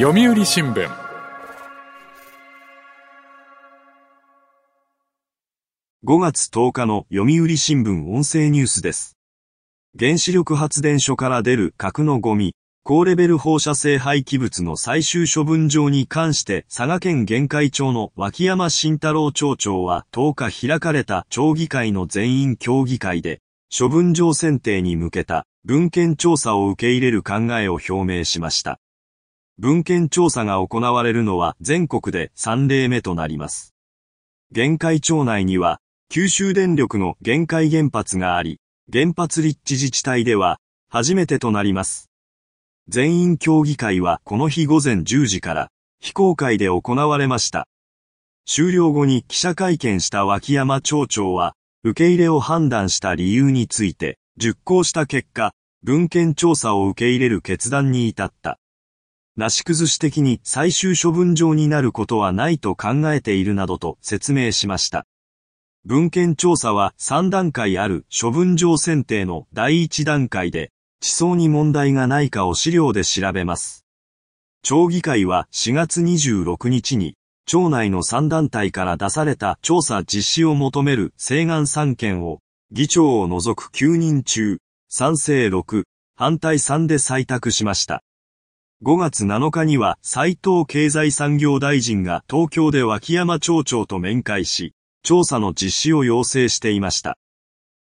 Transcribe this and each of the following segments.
読売新聞5月10日の読売新聞音声ニュースです。原子力発電所から出る核のゴミ、高レベル放射性廃棄物の最終処分場に関して佐賀県玄海町の脇山慎太郎町長は10日開かれた町議会の全員協議会で、処分場選定に向けた文献調査を受け入れる考えを表明しました。文献調査が行われるのは全国で3例目となります。限界町内には、九州電力の限界原発があり、原発立地自治体では、初めてとなります。全員協議会はこの日午前10時から、非公開で行われました。終了後に記者会見した脇山町長は、受け入れを判断した理由について、熟考した結果、文献調査を受け入れる決断に至った。なし崩し的に最終処分場になることはないと考えているなどと説明しました。文献調査は3段階ある処分場選定の第1段階で、地層に問題がないかを資料で調べます。町議会は4月26日に町内の3団体から出された調査実施を求める請願3件を、議長を除く9人中、賛成6、反対3で採択しました。5月7日には斉藤経済産業大臣が東京で脇山町長と面会し、調査の実施を要請していました。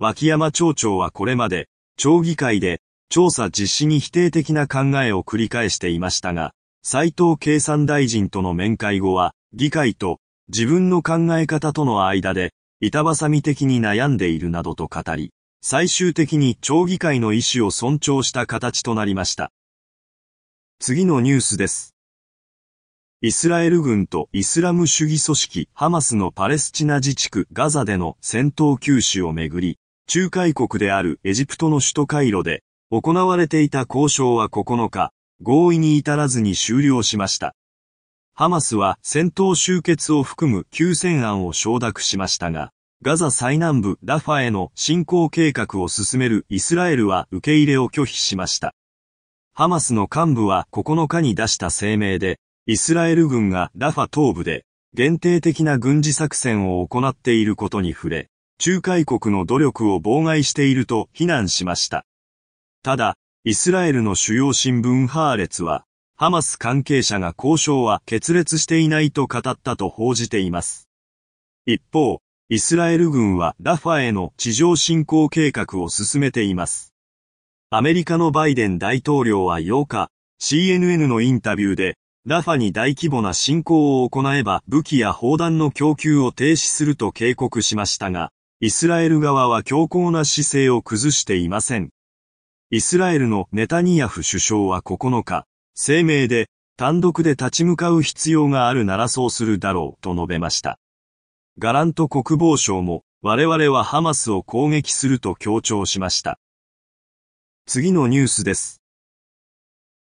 脇山町長はこれまで、町議会で調査実施に否定的な考えを繰り返していましたが、斉藤経産大臣との面会後は、議会と自分の考え方との間で、板挟み的に悩んでいるなどと語り、最終的に町議会の意思を尊重した形となりました。次のニュースです。イスラエル軍とイスラム主義組織ハマスのパレスチナ自治区ガザでの戦闘休止をめぐり、仲介国であるエジプトの首都カイロで行われていた交渉は9日、合意に至らずに終了しました。ハマスは戦闘終結を含む休戦案を承諾しましたが、ガザ最南部ラファへの侵攻計画を進めるイスラエルは受け入れを拒否しました。ハマスの幹部は9日に出した声明で、イスラエル軍がラファ東部で限定的な軍事作戦を行っていることに触れ、仲介国の努力を妨害していると非難しました。ただ、イスラエルの主要新聞ハーレツは、ハマス関係者が交渉は決裂していないと語ったと報じています。一方、イスラエル軍はラファへの地上侵攻計画を進めています。アメリカのバイデン大統領は8日、CNN のインタビューで、ラファに大規模な侵攻を行えば武器や砲弾の供給を停止すると警告しましたが、イスラエル側は強硬な姿勢を崩していません。イスラエルのネタニヤフ首相は9日、声明で、単独で立ち向かう必要があるならそうするだろうと述べました。ガラント国防省も、我々はハマスを攻撃すると強調しました。次のニュースです。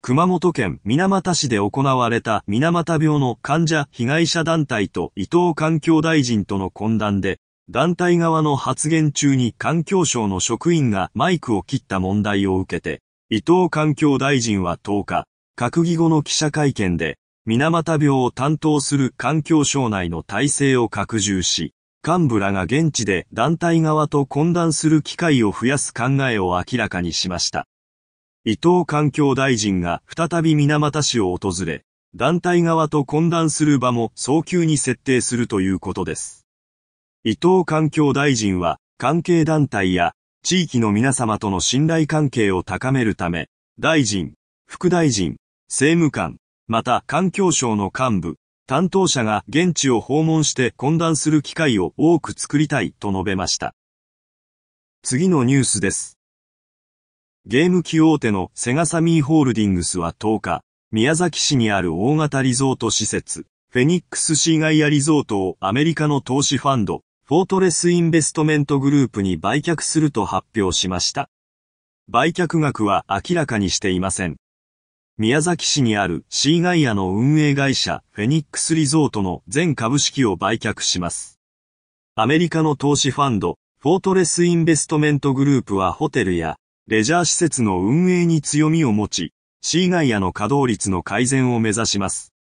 熊本県水俣市で行われた水俣病の患者被害者団体と伊藤環境大臣との懇談で、団体側の発言中に環境省の職員がマイクを切った問題を受けて、伊藤環境大臣は10日、閣議後の記者会見で、水俣病を担当する環境省内の体制を拡充し、幹部らが現地で団体側と懇談する機会を増やす考えを明らかにしました。伊藤環境大臣が再び水俣市を訪れ、団体側と懇談する場も早急に設定するということです。伊藤環境大臣は、関係団体や地域の皆様との信頼関係を高めるため、大臣、副大臣、政務官、また環境省の幹部、担当者が現地を訪問して懇談する機会を多く作りたいと述べました。次のニュースです。ゲーム機大手のセガサミーホールディングスは10日、宮崎市にある大型リゾート施設、フェニックスシーガイアリゾートをアメリカの投資ファンド、フォートレスインベストメントグループに売却すると発表しました。売却額は明らかにしていません。宮崎市にあるシーガイアの運営会社フェニックスリゾートの全株式を売却します。アメリカの投資ファンド、フォートレスインベストメントグループはホテルやレジャー施設の運営に強みを持ち、シーガイアの稼働率の改善を目指します。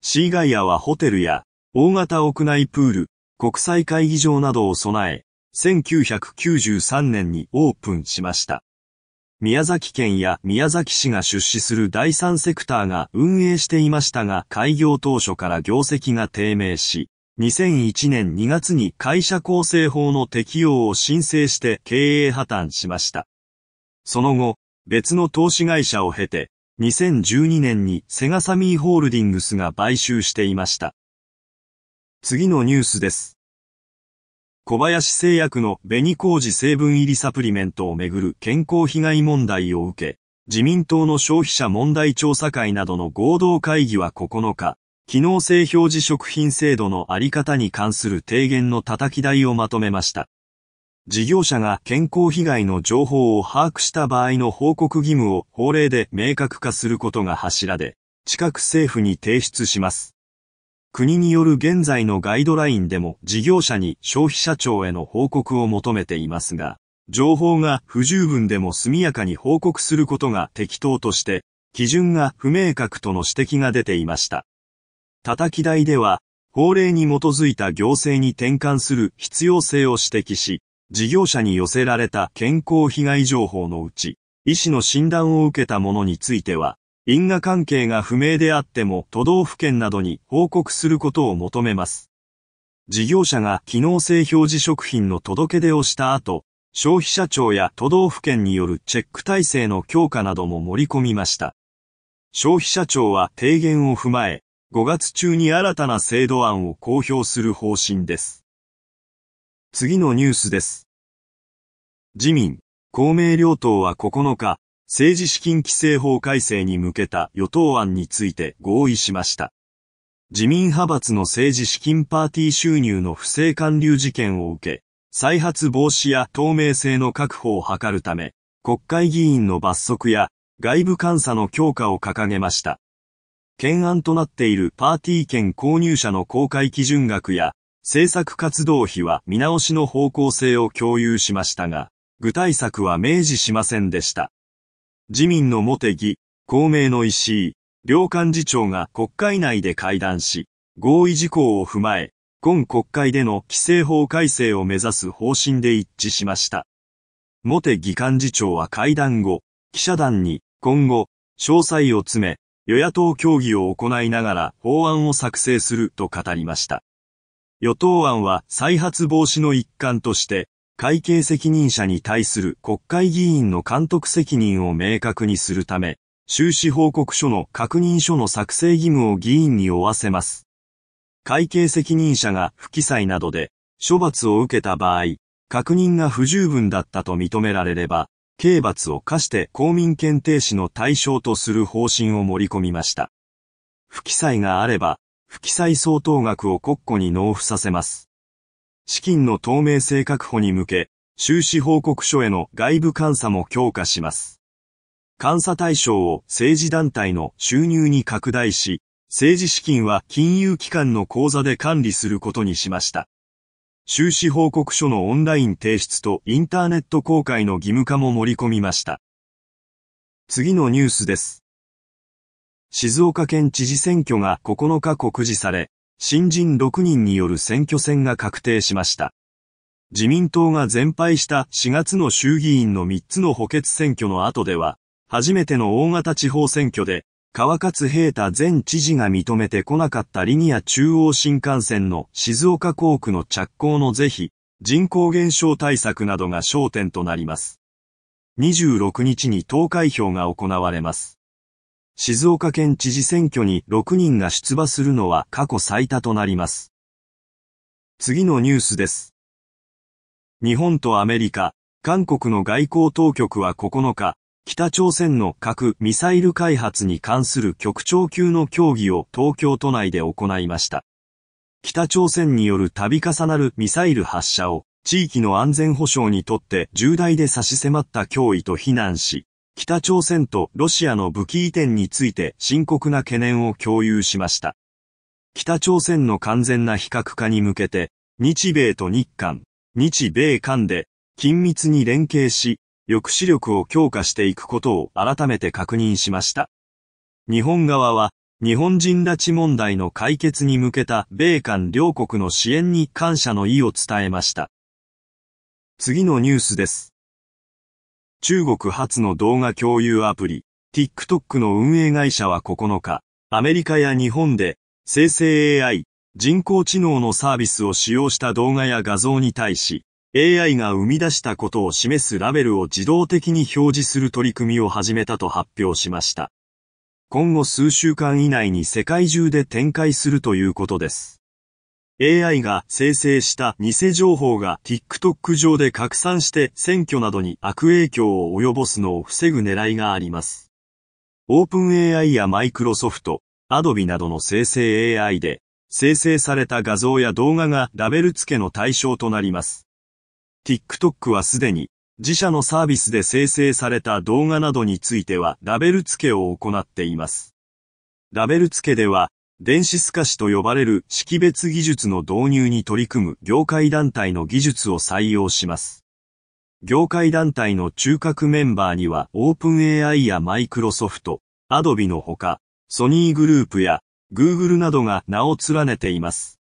シーガイアはホテルや大型屋内プール、国際会議場などを備え、1993年にオープンしました。宮崎県や宮崎市が出資する第三セクターが運営していましたが開業当初から業績が低迷し、2001年2月に会社構成法の適用を申請して経営破綻しました。その後、別の投資会社を経て、2012年にセガサミーホールディングスが買収していました。次のニュースです。小林製薬の紅麹成分入りサプリメントをめぐる健康被害問題を受け、自民党の消費者問題調査会などの合同会議は9日、機能性表示食品制度のあり方に関する提言の叩き台をまとめました。事業者が健康被害の情報を把握した場合の報告義務を法令で明確化することが柱で、近く政府に提出します。国による現在のガイドラインでも事業者に消費者庁への報告を求めていますが、情報が不十分でも速やかに報告することが適当として、基準が不明確との指摘が出ていました。叩き台では、法令に基づいた行政に転換する必要性を指摘し、事業者に寄せられた健康被害情報のうち、医師の診断を受けたものについては、因果関係が不明であっても都道府県などに報告することを求めます。事業者が機能性表示食品の届け出をした後、消費者庁や都道府県によるチェック体制の強化なども盛り込みました。消費者庁は提言を踏まえ、5月中に新たな制度案を公表する方針です。次のニュースです。自民、公明両党は9日、政治資金規正法改正に向けた与党案について合意しました。自民派閥の政治資金パーティー収入の不正還流事件を受け、再発防止や透明性の確保を図るため、国会議員の罰則や外部監査の強化を掲げました。懸案となっているパーティー券購入者の公開基準額や政策活動費は見直しの方向性を共有しましたが、具体策は明示しませんでした。自民の茂木、公明の石井、両幹事長が国会内で会談し、合意事項を踏まえ、今国会での規制法改正を目指す方針で一致しました。茂木幹事長は会談後、記者団に今後、詳細を詰め、与野党協議を行いながら法案を作成すると語りました。与党案は再発防止の一環として、会計責任者に対する国会議員の監督責任を明確にするため、収支報告書の確認書の作成義務を議員に負わせます。会計責任者が不記載などで処罰を受けた場合、確認が不十分だったと認められれば、刑罰を課して公民権停止の対象とする方針を盛り込みました。不記載があれば、不記載相当額を国庫に納付させます。資金の透明性確保に向け、収支報告書への外部監査も強化します。監査対象を政治団体の収入に拡大し、政治資金は金融機関の口座で管理することにしました。収支報告書のオンライン提出とインターネット公開の義務化も盛り込みました。次のニュースです。静岡県知事選挙が9日告示され、新人6人による選挙戦が確定しました。自民党が全敗した4月の衆議院の3つの補欠選挙の後では、初めての大型地方選挙で、川勝平太前知事が認めてこなかったリニア中央新幹線の静岡工区の着工の是非、人口減少対策などが焦点となります。26日に投開票が行われます。静岡県知事選挙に6人が出馬するのは過去最多となります。次のニュースです。日本とアメリカ、韓国の外交当局は9日、北朝鮮の核・ミサイル開発に関する局長級の協議を東京都内で行いました。北朝鮮による度重なるミサイル発射を地域の安全保障にとって重大で差し迫った脅威と非難し、北朝鮮とロシアの武器移転について深刻な懸念を共有しました。北朝鮮の完全な非核化に向けて、日米と日韓、日米韓で緊密に連携し、抑止力を強化していくことを改めて確認しました。日本側は、日本人拉致問題の解決に向けた米韓両国の支援に感謝の意を伝えました。次のニュースです。中国初の動画共有アプリ、TikTok の運営会社は9日、アメリカや日本で生成 AI、人工知能のサービスを使用した動画や画像に対し、AI が生み出したことを示すラベルを自動的に表示する取り組みを始めたと発表しました。今後数週間以内に世界中で展開するということです。AI が生成した偽情報が TikTok 上で拡散して選挙などに悪影響を及ぼすのを防ぐ狙いがあります。OpenAI やマイクロソフト、Adobe などの生成 AI で生成された画像や動画がラベル付けの対象となります。TikTok はすでに自社のサービスで生成された動画などについてはラベル付けを行っています。ラベル付けでは電子透かしと呼ばれる識別技術の導入に取り組む業界団体の技術を採用します。業界団体の中核メンバーには OpenAI やマイクロソフト、Adobe のほか、ソニーグループや Google などが名を連ねています。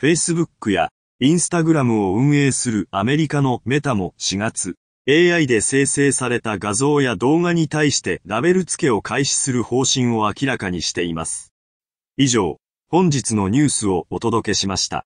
Facebook や Instagram を運営するアメリカのメタも4月、AI で生成された画像や動画に対してラベル付けを開始する方針を明らかにしています。以上、本日のニュースをお届けしました。